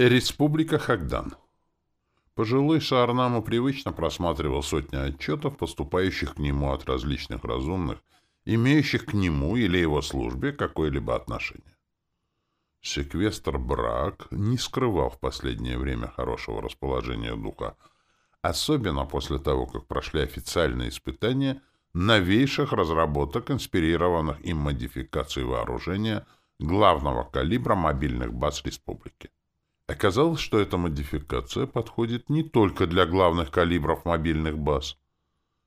Республика Хагдан. Пожилой Шаарнаму привычно просматривал сотни отчетов, поступающих к нему от различных разумных, имеющих к нему или его службе какое-либо отношение. Секвестр Брак не скрывал в последнее время хорошего расположения духа, особенно после того, как прошли официальные испытания новейших разработок, инспирированных им модификаций вооружения главного калибра мобильных баз республики. Оказалось, что эта модификация подходит не только для главных калибров мобильных баз.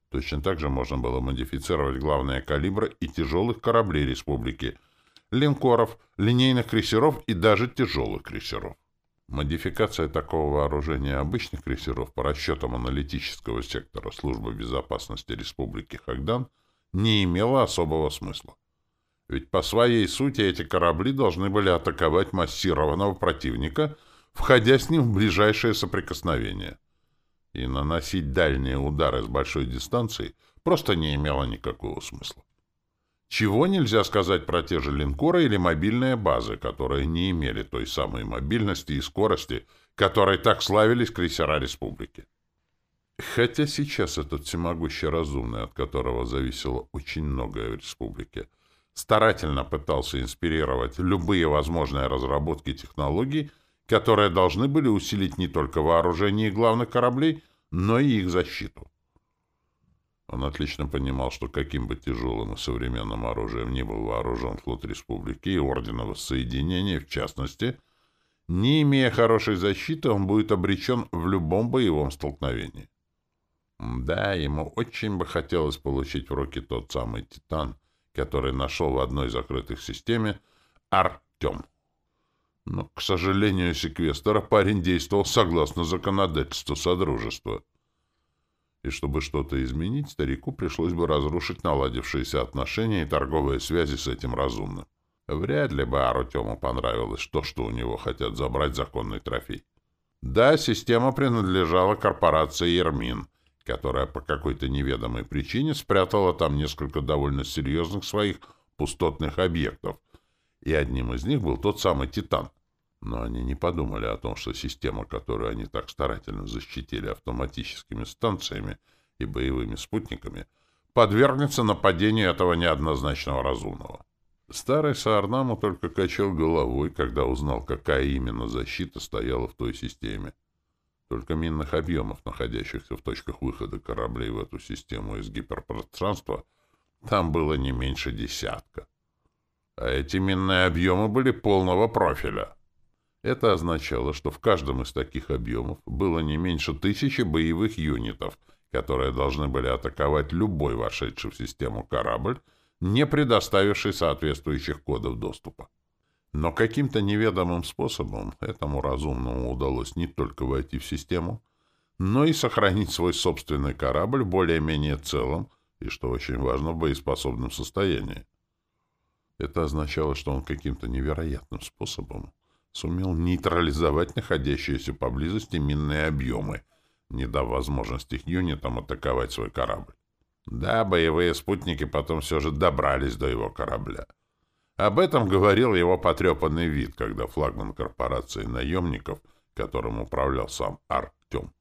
Точно так же можно было модифицировать главные калибры и тяжелых кораблей республики, линкоров, линейных крейсеров и даже тяжелых крейсеров. Модификация такого вооружения обычных крейсеров по расчетам аналитического сектора Службы безопасности Республики Хагдан не имела особого смысла. Ведь по своей сути эти корабли должны были атаковать массированного противника – входя с ним в ближайшее соприкосновение. И наносить дальние удары с большой дистанции просто не имело никакого смысла. Чего нельзя сказать про те же линкоры или мобильные базы, которые не имели той самой мобильности и скорости, которой так славились крейсера республики. Хотя сейчас этот всемогущий разумный, от которого зависело очень многое в республике, старательно пытался инспирировать любые возможные разработки технологий, которые должны были усилить не только вооружение главных кораблей, но и их защиту. Он отлично понимал, что каким бы тяжелым и современным оружием ни был вооружен флот Республики и Ордена Воссоединения, в частности, не имея хорошей защиты, он будет обречен в любом боевом столкновении. Да, ему очень бы хотелось получить в руки тот самый «Титан», который нашел в одной закрытой системе Артем. Но, к сожалению, секвестора парень действовал согласно законодательству Содружества. И чтобы что-то изменить, старику пришлось бы разрушить наладившиеся отношения и торговые связи с этим разумным. Вряд ли бы Арутему понравилось то, что у него хотят забрать законный трофей. Да, система принадлежала корпорации «Ермин», которая по какой-то неведомой причине спрятала там несколько довольно серьезных своих пустотных объектов — и одним из них был тот самый «Титан». Но они не подумали о том, что система, которую они так старательно защитили автоматическими станциями и боевыми спутниками, подвергнется нападению этого неоднозначного разумного. Старый Саарнаму только качал головой, когда узнал, какая именно защита стояла в той системе. Только минных объемов, находящихся в точках выхода кораблей в эту систему из гиперпространства, там было не меньше десятка а эти минные объемы были полного профиля. Это означало, что в каждом из таких объемов было не меньше тысячи боевых юнитов, которые должны были атаковать любой вошедший в систему корабль, не предоставивший соответствующих кодов доступа. Но каким-то неведомым способом этому разумному удалось не только войти в систему, но и сохранить свой собственный корабль более-менее целым и, что очень важно, в боеспособном состоянии. Это означало, что он каким-то невероятным способом сумел нейтрализовать находящиеся поблизости минные объемы, не дав возможности их юнитам атаковать свой корабль. Да, боевые спутники потом все же добрались до его корабля. Об этом говорил его потрепанный вид, когда флагман корпорации наемников, которым управлял сам Артем,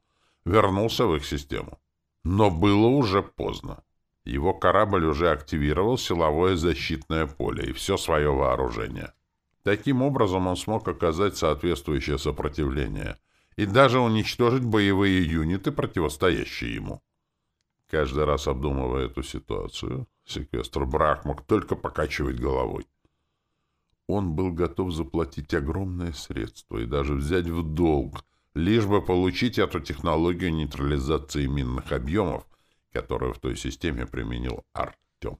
вернулся в их систему. Но было уже поздно. Его корабль уже активировал силовое защитное поле и все свое вооружение. Таким образом он смог оказать соответствующее сопротивление и даже уничтожить боевые юниты, противостоящие ему. Каждый раз обдумывая эту ситуацию, секвестр Брах мог только покачивать головой. Он был готов заплатить огромные средства и даже взять в долг, лишь бы получить эту технологию нейтрализации минных объемов, которую в той системе применил Артем.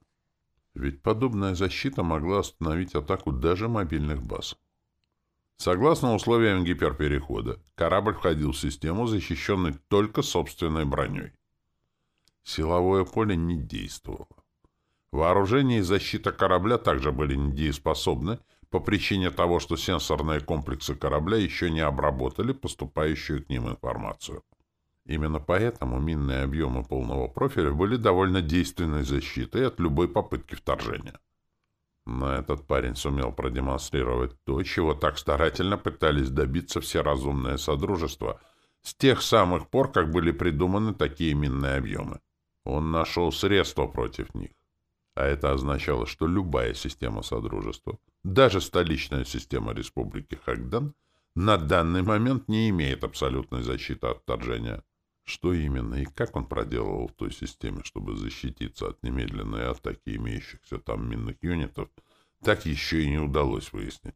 Ведь подобная защита могла остановить атаку даже мобильных баз. Согласно условиям гиперперехода, корабль входил в систему, защищенный только собственной броней. Силовое поле не действовало. Вооружение и защита корабля также были недееспособны по причине того, что сенсорные комплексы корабля еще не обработали поступающую к ним информацию. Именно поэтому минные объемы полного профиля были довольно действенной защитой от любой попытки вторжения. Но этот парень сумел продемонстрировать то, чего так старательно пытались добиться все разумные содружества с тех самых пор, как были придуманы такие минные объемы. Он нашел средства против них. А это означало, что любая система Содружества, даже столичная система Республики Хагдан, на данный момент не имеет абсолютной защиты от вторжения. Что именно и как он проделывал в той системе, чтобы защититься от немедленной атаки имеющихся там минных юнитов, так еще и не удалось выяснить.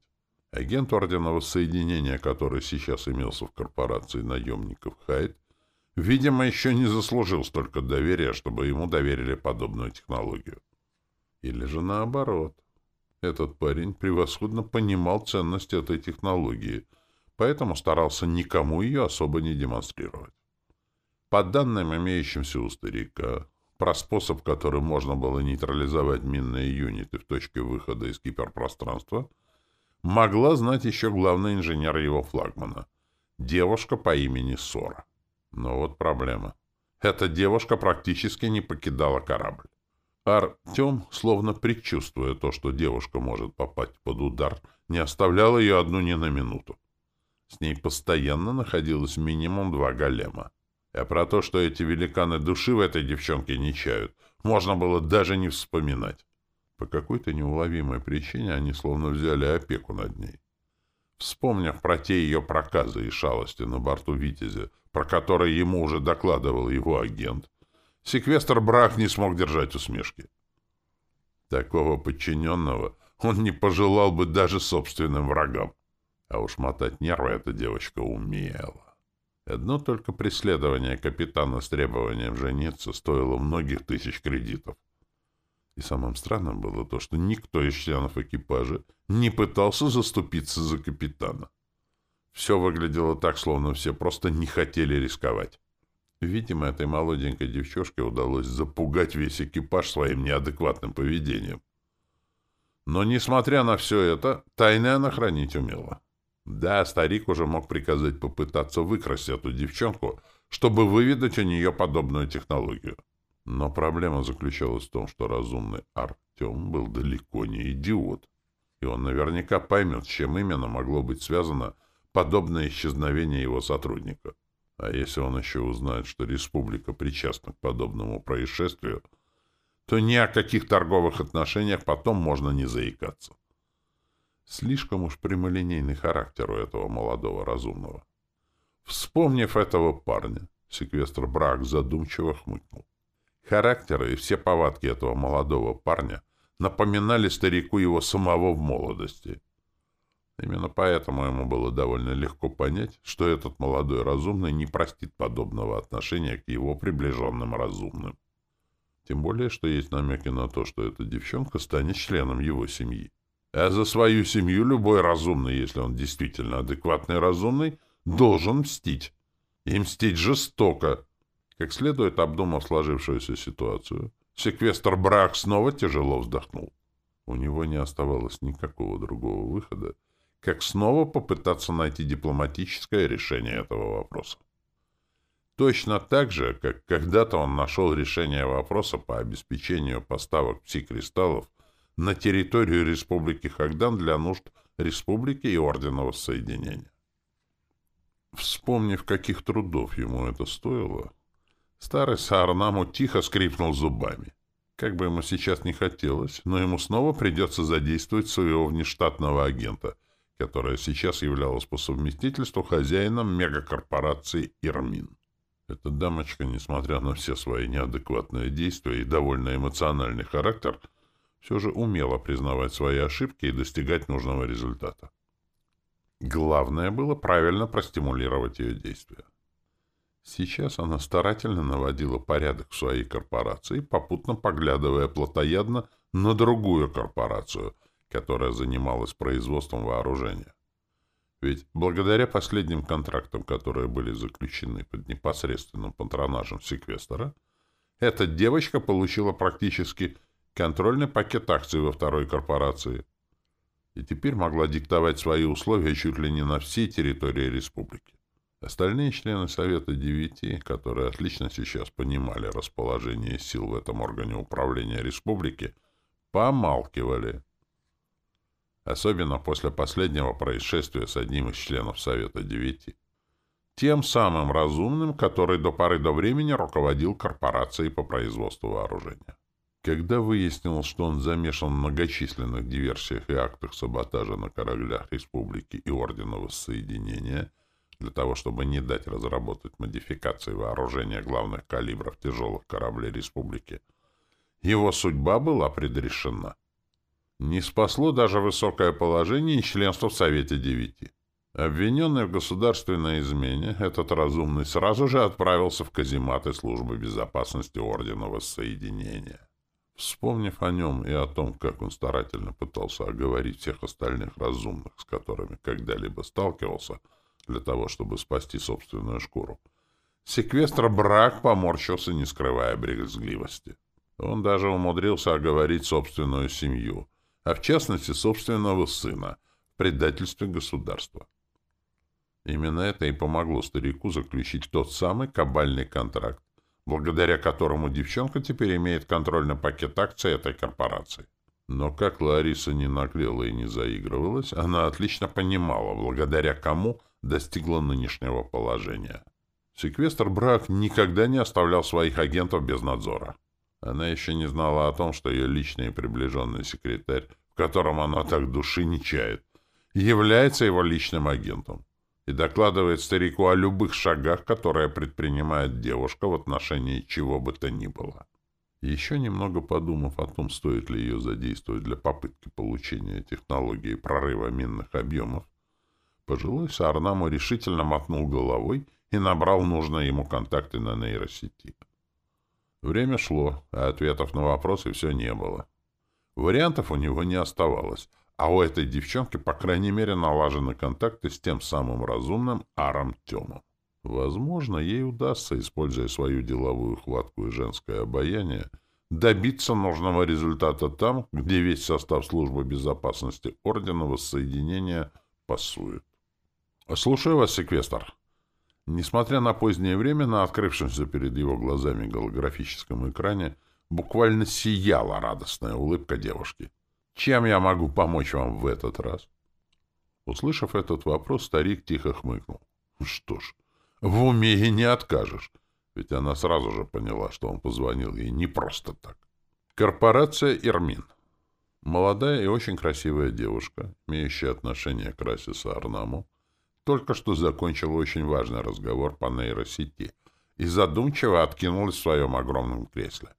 Агент Ордена Воссоединения, который сейчас имелся в корпорации наемников Хайд, видимо, еще не заслужил столько доверия, чтобы ему доверили подобную технологию. Или же наоборот. Этот парень превосходно понимал ценность этой технологии, поэтому старался никому ее особо не демонстрировать. По данным, имеющимся у старика, про способ, которым можно было нейтрализовать минные юниты в точке выхода из гиперпространства, могла знать еще главный инженер его флагмана, девушка по имени Сора. Но вот проблема. Эта девушка практически не покидала корабль. Артем, словно предчувствуя то, что девушка может попасть под удар, не оставлял ее одну ни на минуту. С ней постоянно находилось минимум два голема. А про то, что эти великаны души в этой девчонке не чают, можно было даже не вспоминать. По какой-то неуловимой причине они словно взяли опеку над ней. Вспомнив про те ее проказы и шалости на борту «Витязя», про которые ему уже докладывал его агент, Секвестр Брах не смог держать усмешки. Такого подчиненного он не пожелал бы даже собственным врагам. А уж мотать нервы эта девочка умела. Одно только преследование капитана с требованием жениться стоило многих тысяч кредитов. И самым странным было то, что никто из членов экипажа не пытался заступиться за капитана. Все выглядело так, словно все просто не хотели рисковать. Видимо, этой молоденькой девчушке удалось запугать весь экипаж своим неадекватным поведением. Но, несмотря на все это, тайны она хранить умела. Да, старик уже мог приказать попытаться выкрасть эту девчонку, чтобы выведать у нее подобную технологию. Но проблема заключалась в том, что разумный Артем был далеко не идиот, и он наверняка поймет, с чем именно могло быть связано подобное исчезновение его сотрудника. А если он еще узнает, что республика причастна к подобному происшествию, то ни о каких торговых отношениях потом можно не заикаться. Слишком уж прямолинейный характер у этого молодого разумного. Вспомнив этого парня, секвестр Брак задумчиво хмыкнул. Характеры и все повадки этого молодого парня напоминали старику его самого в молодости. Именно поэтому ему было довольно легко понять, что этот молодой разумный не простит подобного отношения к его приближенным разумным. Тем более, что есть намеки на то, что эта девчонка станет членом его семьи. А за свою семью любой разумный, если он действительно адекватный разумный, должен мстить. И мстить жестоко. Как следует обдумав сложившуюся ситуацию, секвестр Брак снова тяжело вздохнул. У него не оставалось никакого другого выхода, как снова попытаться найти дипломатическое решение этого вопроса. Точно так же, как когда-то он нашел решение вопроса по обеспечению поставок пси-кристаллов на территорию Республики Хагдан для нужд Республики и Ордена Воссоединения. Вспомнив, каких трудов ему это стоило, старый Саарнаму тихо скрипнул зубами. Как бы ему сейчас не хотелось, но ему снова придется задействовать своего внештатного агента — которая сейчас являлась по совместительству хозяином мегакорпорации «Ирмин». Эта дамочка, несмотря на все свои неадекватные действия и довольно эмоциональный характер, все же умела признавать свои ошибки и достигать нужного результата. Главное было правильно простимулировать ее действия. Сейчас она старательно наводила порядок в своей корпорации, попутно поглядывая плотоядно на другую корпорацию — которая занималась производством вооружения. Ведь благодаря последним контрактам, которые были заключены под непосредственным патронажем секвестора, эта девочка получила практически контрольный пакет акций во второй корпорации и теперь могла диктовать свои условия чуть ли не на всей территории республики. Остальные члены Совета Девяти, которые отлично сейчас понимали расположение сил в этом органе управления республики, помалкивали. особенно после последнего происшествия с одним из членов Совета Девяти. Тем самым разумным, который до поры до времени руководил корпорацией по производству вооружения. Когда выяснилось, что он замешан в многочисленных диверсиях и актах саботажа на кораблях Республики и Ордена Воссоединения для того, чтобы не дать разработать модификации вооружения главных калибров тяжелых кораблей Республики, его судьба была предрешена. Не спасло даже высокое положение и членство в Совете Девяти. Обвиненный в государственной измене, этот разумный сразу же отправился в казематы службы безопасности Ордена Воссоединения. Вспомнив о нем и о том, как он старательно пытался оговорить всех остальных разумных, с которыми когда-либо сталкивался, для того, чтобы спасти собственную шкуру, секвестр Брак поморщился, не скрывая брезгливости. Он даже умудрился оговорить собственную семью, а в частности собственного сына, в предательстве государства. Именно это и помогло старику заключить тот самый кабальный контракт, благодаря которому девчонка теперь имеет контроль на пакет акций этой корпорации. Но как Лариса не наглела и не заигрывалась, она отлично понимала, благодаря кому достигла нынешнего положения. Секвестр Брак никогда не оставлял своих агентов без надзора. Она еще не знала о том, что ее личный и приближенный секретарь, в котором она так души не чает, является его личным агентом и докладывает старику о любых шагах, которые предпринимает девушка в отношении чего бы то ни было. Еще немного подумав о том, стоит ли ее задействовать для попытки получения технологии прорыва минных объемов, пожилой Саарнаму решительно мотнул головой и набрал нужные ему контакты на нейросети. Время шло, а ответов на вопросы все не было. Вариантов у него не оставалось, а у этой девчонки, по крайней мере, налажены контакты с тем самым разумным Аром Тёмом. Возможно, ей удастся, используя свою деловую хватку и женское обаяние, добиться нужного результата там, где весь состав службы безопасности Ордена Воссоединения пасует. «Слушаю вас, секвестр». Несмотря на позднее время, на открывшемся перед его глазами голографическом экране буквально сияла радостная улыбка девушки. Чем я могу помочь вам в этот раз? Услышав этот вопрос, старик тихо хмыкнул. Что ж, в уме и не откажешь. Ведь она сразу же поняла, что он позвонил ей не просто так. Корпорация «Ирмин». Молодая и очень красивая девушка, имеющая отношение к расе Саарнаму, только что закончила очень важный разговор по нейросети и задумчиво откинулась в своем огромном кресле.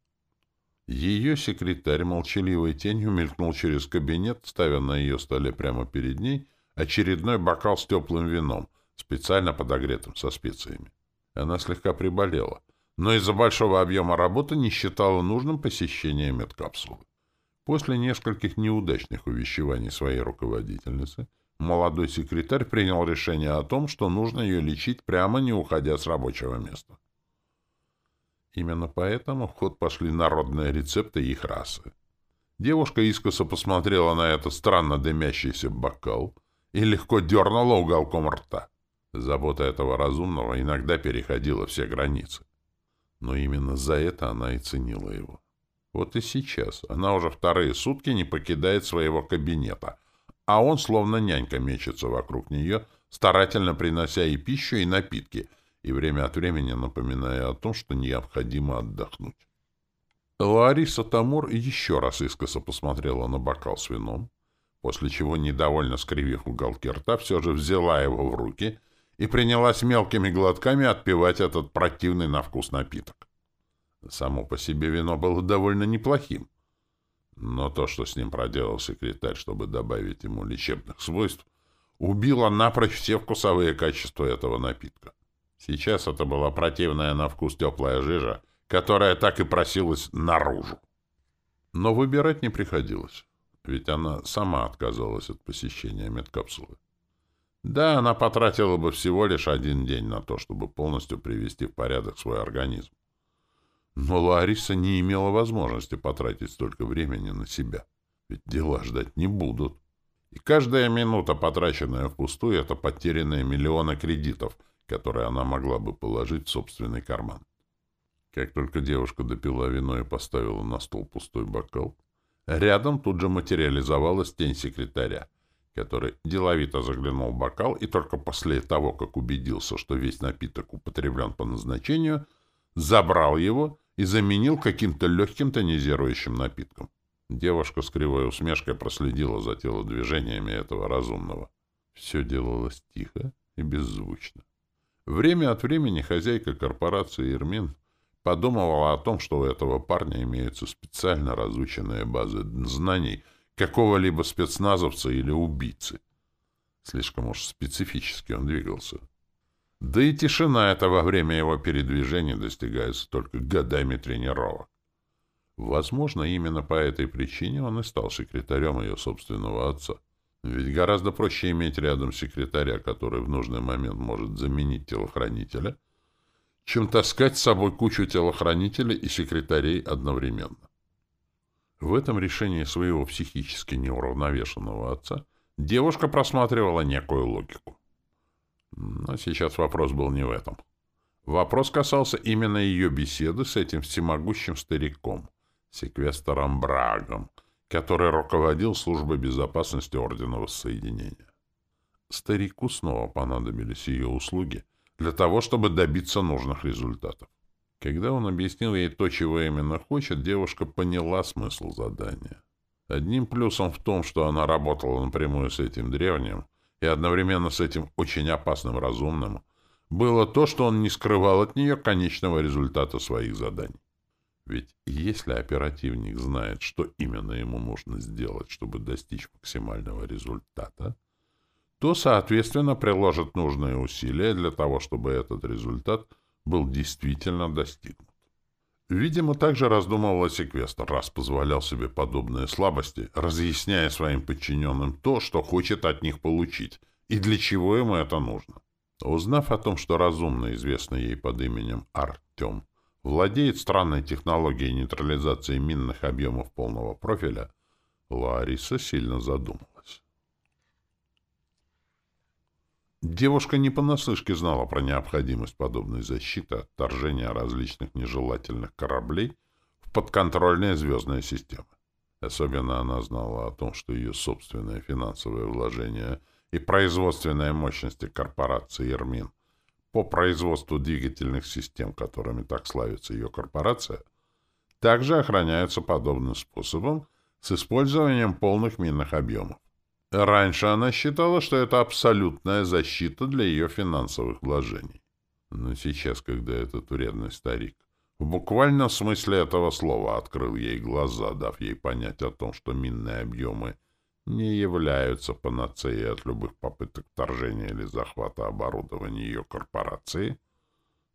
Ее секретарь молчаливой тенью мелькнул через кабинет, ставя на ее столе прямо перед ней очередной бокал с теплым вином, специально подогретым со специями. Она слегка приболела, но из-за большого объема работы не считала нужным посещение медкапсулы. После нескольких неудачных увещеваний своей руководительницы, молодой секретарь принял решение о том, что нужно ее лечить прямо не уходя с рабочего места. Именно поэтому в ход пошли народные рецепты их расы. Девушка искоса посмотрела на этот странно дымящийся бокал и легко дернула уголком рта. Забота этого разумного иногда переходила все границы. Но именно за это она и ценила его. Вот и сейчас она уже вторые сутки не покидает своего кабинета, а он словно нянька мечется вокруг нее, старательно принося и пищу, и напитки — и время от времени напоминая о том, что необходимо отдохнуть. Лариса Тамур еще раз искоса посмотрела на бокал с вином, после чего, недовольно скривив уголки рта, все же взяла его в руки и принялась мелкими глотками отпивать этот противный на вкус напиток. Само по себе вино было довольно неплохим, но то, что с ним проделал секретарь, чтобы добавить ему лечебных свойств, убило напрочь все вкусовые качества этого напитка. Сейчас это была противная на вкус теплая жижа, которая так и просилась наружу. Но выбирать не приходилось, ведь она сама отказалась от посещения медкапсулы. Да, она потратила бы всего лишь один день на то, чтобы полностью привести в порядок свой организм. Но Лариса не имела возможности потратить столько времени на себя, ведь дела ждать не будут. И каждая минута, потраченная впустую, — это потерянные миллионы кредитов — которые она могла бы положить в собственный карман. Как только девушка допила вино и поставила на стол пустой бокал, рядом тут же материализовалась тень секретаря, который деловито заглянул в бокал и только после того, как убедился, что весь напиток употреблен по назначению, забрал его и заменил каким-то легким тонизирующим напитком. Девушка с кривой усмешкой проследила за телодвижениями этого разумного. Все делалось тихо и беззвучно. Время от времени хозяйка корпорации «Ирмин» подумывала о том, что у этого парня имеются специально разученные базы знаний какого-либо спецназовца или убийцы. Слишком уж специфически он двигался. Да и тишина эта во время его передвижений достигается только годами тренировок. Возможно, именно по этой причине он и стал секретарем ее собственного отца. Ведь гораздо проще иметь рядом секретаря, который в нужный момент может заменить телохранителя, чем таскать с собой кучу телохранителей и секретарей одновременно. В этом решении своего психически неуравновешенного отца девушка просматривала некую логику. Но сейчас вопрос был не в этом. Вопрос касался именно ее беседы с этим всемогущим стариком, секвестором Брагом, который руководил службой безопасности Ордена Воссоединения. Старику снова понадобились ее услуги для того, чтобы добиться нужных результатов. Когда он объяснил ей то, чего именно хочет, девушка поняла смысл задания. Одним плюсом в том, что она работала напрямую с этим древним и одновременно с этим очень опасным разумным, было то, что он не скрывал от нее конечного результата своих заданий. Ведь если оперативник знает, что именно ему нужно сделать, чтобы достичь максимального результата, то, соответственно, приложит нужные усилия для того, чтобы этот результат был действительно достигнут. Видимо, также раздумывал секвестр, раз позволял себе подобные слабости, разъясняя своим подчиненным то, что хочет от них получить, и для чего ему это нужно. Узнав о том, что разумно известный ей под именем Артем, владеет странной технологией нейтрализации минных объемов полного профиля, Лариса сильно задумалась. Девушка не понаслышке знала про необходимость подобной защиты от вторжения различных нежелательных кораблей в подконтрольные звездные системы. Особенно она знала о том, что ее собственное финансовое вложение и производственные мощности корпорации «Ермин» по производству двигательных систем, которыми так славится ее корпорация, также охраняются подобным способом с использованием полных минных объемов. Раньше она считала, что это абсолютная защита для ее финансовых вложений. Но сейчас, когда этот вредный старик в буквальном смысле этого слова открыл ей глаза, дав ей понять о том, что минные объемы не являются панацеей от любых попыток вторжения или захвата оборудования ее корпорации,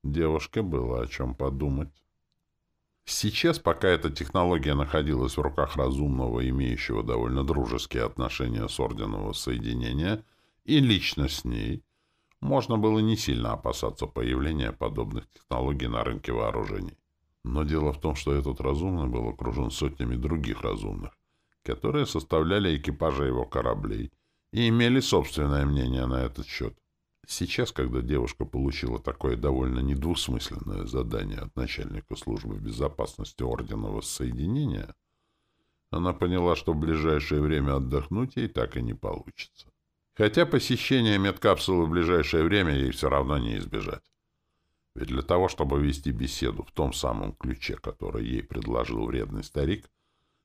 девушке было о чем подумать. Сейчас, пока эта технология находилась в руках разумного, имеющего довольно дружеские отношения с Орденом Воссоединения, и лично с ней, можно было не сильно опасаться появления подобных технологий на рынке вооружений. Но дело в том, что этот разумный был окружен сотнями других разумных, которые составляли экипажи его кораблей и имели собственное мнение на этот счет. Сейчас, когда девушка получила такое довольно недвусмысленное задание от начальника службы безопасности Ордена Воссоединения, она поняла, что в ближайшее время отдохнуть ей так и не получится. Хотя посещение медкапсулы в ближайшее время ей все равно не избежать. Ведь для того, чтобы вести беседу в том самом ключе, который ей предложил вредный старик,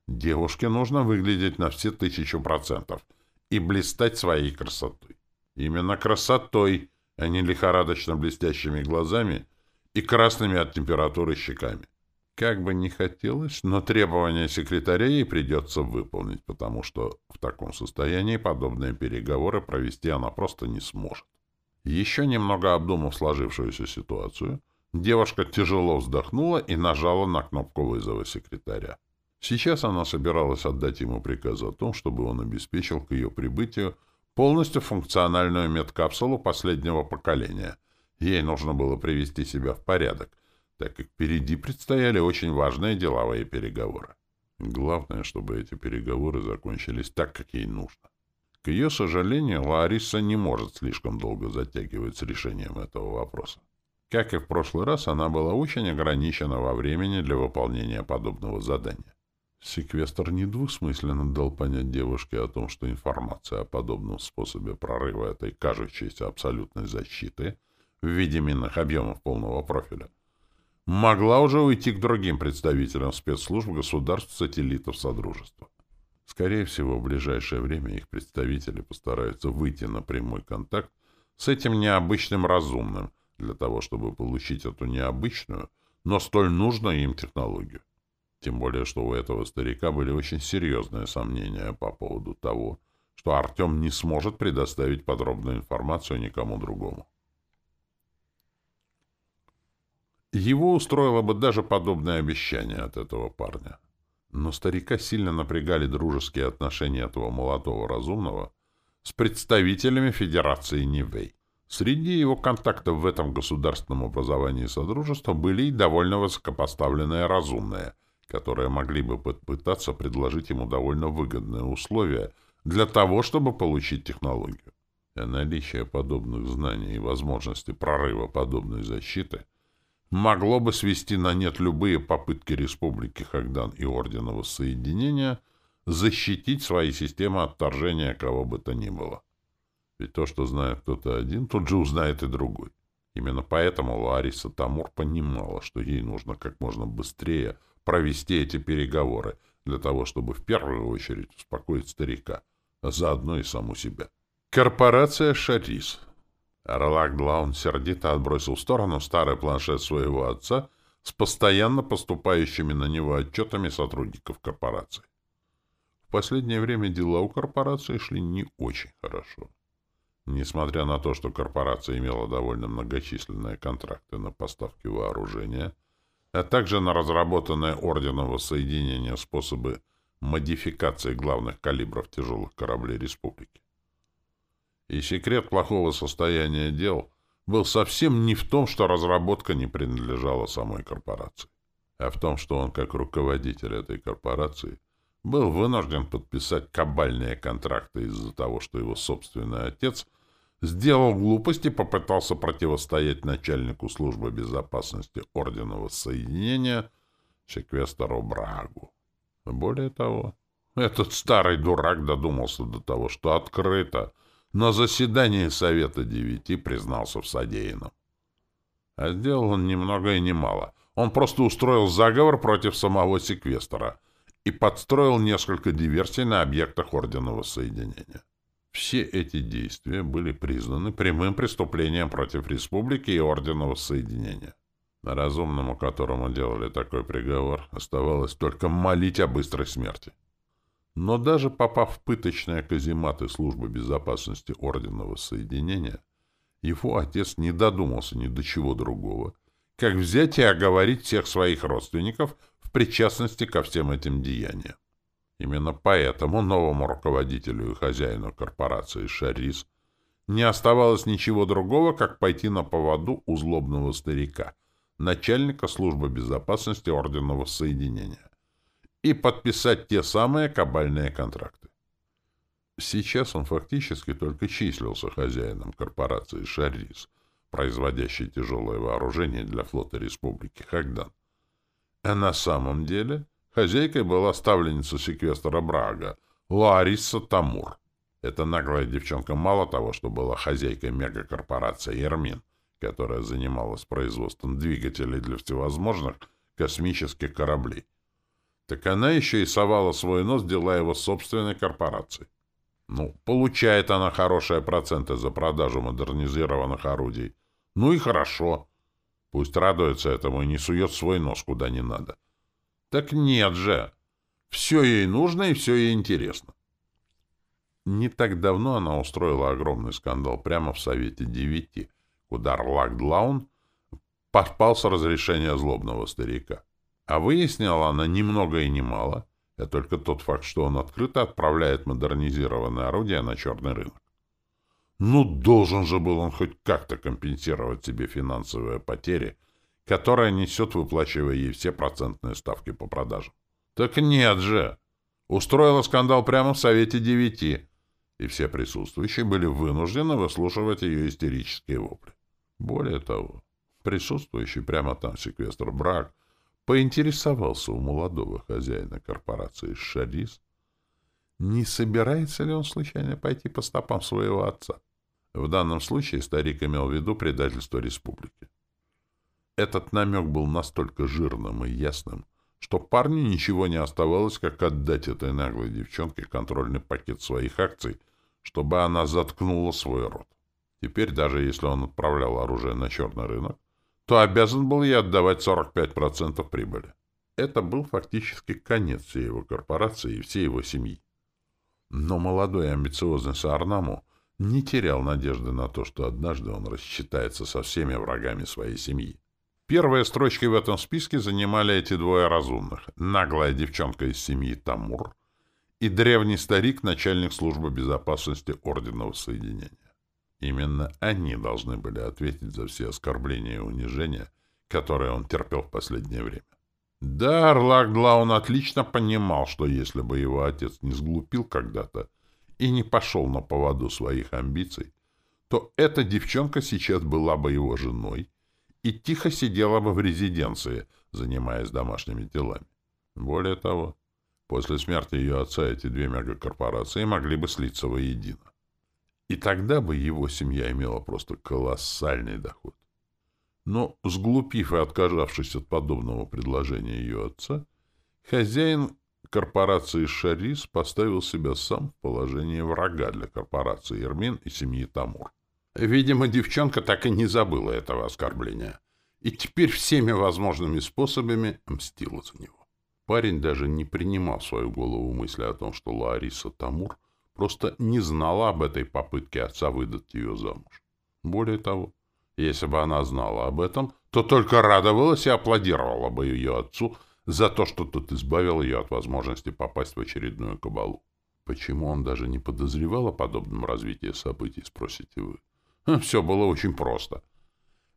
Девушке нужно выглядеть на все тысячу процентов и блистать своей красотой. Именно красотой, а не лихорадочно блестящими глазами и красными от температуры щеками. Как бы ни хотелось, но требования секретаря ей придется выполнить, потому что в таком состоянии подобные переговоры провести она просто не сможет. Еще немного обдумав сложившуюся ситуацию, девушка тяжело вздохнула и нажала на кнопку вызова секретаря. Сейчас она собиралась отдать ему приказ о том, чтобы он обеспечил к ее прибытию полностью функциональную медкапсулу последнего поколения. Ей нужно было привести себя в порядок, так как впереди предстояли очень важные деловые переговоры. Главное, чтобы эти переговоры закончились так, как ей нужно. К ее сожалению, Лариса не может слишком долго затягивать с решением этого вопроса. Как и в прошлый раз, она была очень ограничена во времени для выполнения подобного задания. Секвестр недвусмысленно дал понять девушке о том, что информация о подобном способе прорыва этой кажущейся абсолютной защиты в виде минных объемов полного профиля могла уже уйти к другим представителям спецслужб государств-сателлитов Содружества. Скорее всего, в ближайшее время их представители постараются выйти на прямой контакт с этим необычным разумным для того, чтобы получить эту необычную, но столь нужную им технологию. Тем более, что у этого старика были очень серьезные сомнения по поводу того, что Артем не сможет предоставить подробную информацию никому другому. Его устроило бы даже подобное обещание от этого парня. Но старика сильно напрягали дружеские отношения этого молодого разумного с представителями Федерации Нивей. Среди его контактов в этом государственном образовании Содружества были и довольно высокопоставленные разумные, которые могли бы попытаться предложить ему довольно выгодные условия для того, чтобы получить технологию. И наличие подобных знаний и возможности прорыва подобной защиты могло бы свести на нет любые попытки Республики Хагдан и Ордена Воссоединения защитить свои системы от вторжения кого бы то ни было. Ведь то, что знает кто-то один, тут же узнает и другой. Именно поэтому Лариса Тамур понимала, что ей нужно как можно быстрее провести эти переговоры для того, чтобы в первую очередь успокоить старика, а заодно и саму себя. Корпорация «Шарис». Орлак Длаун сердито отбросил в сторону старый планшет своего отца с постоянно поступающими на него отчетами сотрудников корпорации. В последнее время дела у корпорации шли не очень хорошо. Несмотря на то, что корпорация имела довольно многочисленные контракты на поставки вооружения, а также на разработанные Орденом Воссоединения способы модификации главных калибров тяжелых кораблей Республики. И секрет плохого состояния дел был совсем не в том, что разработка не принадлежала самой корпорации, а в том, что он, как руководитель этой корпорации, был вынужден подписать кабальные контракты из-за того, что его собственный отец сделал глупость и попытался противостоять начальнику службы безопасности Ордена Воссоединения секвестору Брагу. Более того, этот старый дурак додумался до того, что открыто на заседании Совета Девяти признался в содеянном. А сделал он ни много и ни мало. Он просто устроил заговор против самого секвестора и подстроил несколько диверсий на объектах Ордена Воссоединения. Все эти действия были признаны прямым преступлением против республики и ордена воссоединения. На разумному, которому делали такой приговор, оставалось только молить о быстрой смерти. Но даже попав в пыточные казематы службы безопасности ордена воссоединения, его отец не додумался ни до чего другого, как взять и оговорить всех своих родственников в причастности ко всем этим деяниям. Именно поэтому новому руководителю и хозяину корпорации «Шарис» не оставалось ничего другого, как пойти на поводу у злобного старика, начальника службы безопасности Ордена Воссоединения, и подписать те самые кабальные контракты. Сейчас он фактически только числился хозяином корпорации «Шарис», производящей тяжелое вооружение для флота Республики Хагдан. А на самом деле Хозяйкой была ставленница секвестра Брага, Лариса Тамур. Эта наглая девчонка мало того, что была хозяйкой мегакорпорации «Ермин», которая занималась производством двигателей для всевозможных космических кораблей, так она еще и совала свой нос в дела его собственной корпорации. Ну, получает она хорошие проценты за продажу модернизированных орудий. Ну и хорошо. Пусть радуется этому и не сует свой нос куда не надо. Так нет же. Все ей нужно и все ей интересно. Не так давно она устроила огромный скандал прямо в Совете Девяти, куда Рлак Длаун подпал с разрешения злобного старика. А выяснила она ни много и ни мало, а только тот факт, что он открыто отправляет модернизированное орудие на черный рынок. Ну, должен же был он хоть как-то компенсировать себе финансовые потери, которая несет, выплачивая ей все процентные ставки по продажам. Так нет же! Устроила скандал прямо в Совете Девяти, и все присутствующие были вынуждены выслушивать ее истерические вопли. Более того, присутствующий прямо там секвестр Брак поинтересовался у молодого хозяина корпорации «Шарис», не собирается ли он случайно пойти по стопам своего отца. В данном случае старик имел в виду предательство республики. Этот намек был настолько жирным и ясным, что парню ничего не оставалось, как отдать этой наглой девчонке контрольный пакет своих акций, чтобы она заткнула свой рот. Теперь, даже если он отправлял оружие на черный рынок, то обязан был ей отдавать 45% прибыли. Это был фактически конец всей его корпорации и всей его семьи. Но молодой и амбициозный Саарнаму не терял надежды на то, что однажды он рассчитается со всеми врагами своей семьи. Первые строчки в этом списке занимали эти двое разумных. Наглая девчонка из семьи Тамур и древний старик, начальник службы безопасности Орденного Соединения. Именно они должны были ответить за все оскорбления и унижения, которые он терпел в последнее время. Да, Орлак Длаун отлично понимал, что если бы его отец не сглупил когда-то и не пошел на поводу своих амбиций, то эта девчонка сейчас была бы его женой и тихо сидела бы в резиденции, занимаясь домашними делами. Более того, после смерти ее отца эти две мегакорпорации могли бы слиться воедино. И тогда бы его семья имела просто колоссальный доход. Но, сглупив и отказавшись от подобного предложения ее отца, хозяин корпорации «Шарис» поставил себя сам в положение врага для корпорации «Ирмин» и семьи Тамур. Видимо, девчонка так и не забыла этого оскорбления, и теперь всеми возможными способами мстила за него. Парень даже не принимал в свою голову мысли о том, что Лариса Тамур просто не знала об этой попытке отца выдать ее замуж. Более того, если бы она знала об этом, то только радовалась и аплодировала бы ее отцу за то, что тот избавил ее от возможности попасть в очередную кабалу. Почему он даже не подозревал о подобном развитии событий, спросите вы? Хм, Все было очень просто.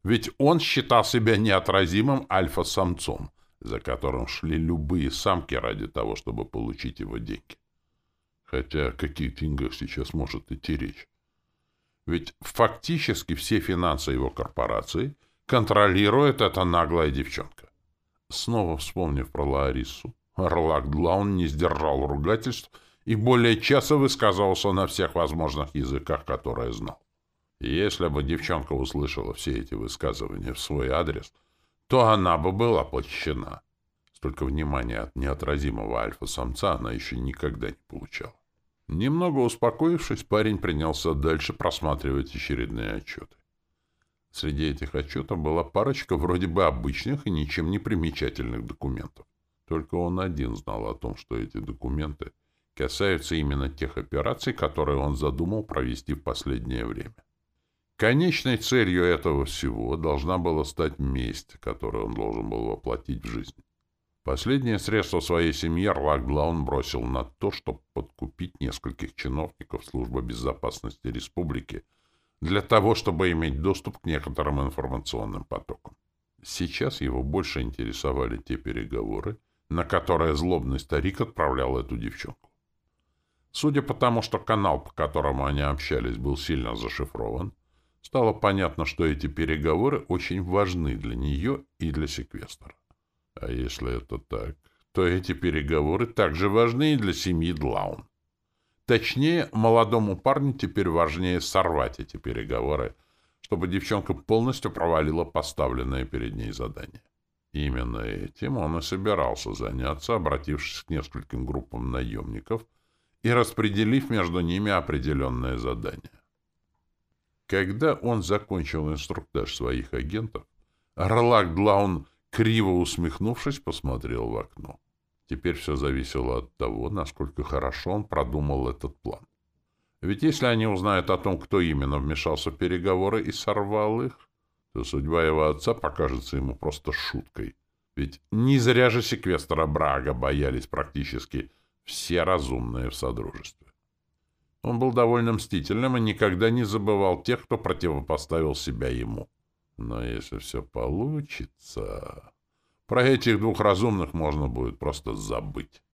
Ведь он считал себя неотразимым альфа-самцом, за которым шли любые самки ради того, чтобы получить его деньги. Хотя о каких деньгах сейчас может идти речь? Ведь фактически все финансы его корпорации контролирует эта наглая девчонка. Снова вспомнив про Ларису, Орлак Длаун не сдержал ругательств и более часа высказывался на всех возможных языках, которые знал. Если бы девчонка услышала все эти высказывания в свой адрес, то она бы была польщена. Столько внимания от неотразимого альфа-самца она еще никогда не получала. Немного успокоившись, парень принялся дальше просматривать очередные отчеты. Среди этих отчетов была парочка вроде бы обычных и ничем не примечательных документов. Только он один знал о том, что эти документы касаются именно тех операций, которые он задумал провести в последнее время. Конечной целью этого всего должна была стать месть, которую он должен был воплотить в жизнь. Последнее средство своей семьи Рлакглаун бросил на то, чтобы подкупить нескольких чиновников службы безопасности республики для того, чтобы иметь доступ к некоторым информационным потокам. Сейчас его больше интересовали те переговоры, на которые злобный старик отправлял эту девчонку. Судя по тому, что канал, по которому они общались, был сильно зашифрован, стало понятно, что эти переговоры очень важны для нее и для секвестора. А если это так, то эти переговоры также важны и для семьи Длаун. Точнее, молодому парню теперь важнее сорвать эти переговоры, чтобы девчонка полностью провалила поставленное перед ней задание. Именно этим он и собирался заняться, обратившись к нескольким группам наемников и распределив между ними определенное задание. Когда он закончил инструктаж своих агентов, Арлак Длаун криво усмехнувшись, посмотрел в окно. Теперь все зависело от того, насколько хорошо он продумал этот план. Ведь если они узнают о том, кто именно вмешался в переговоры и сорвал их, то судьба его отца покажется ему просто шуткой. Ведь не зря же секвестора Брага боялись практически все разумные в Содружестве. Он был довольно мстительным и никогда не забывал тех, кто противопоставил себя ему. Но если все получится... Про этих двух разумных можно будет просто забыть.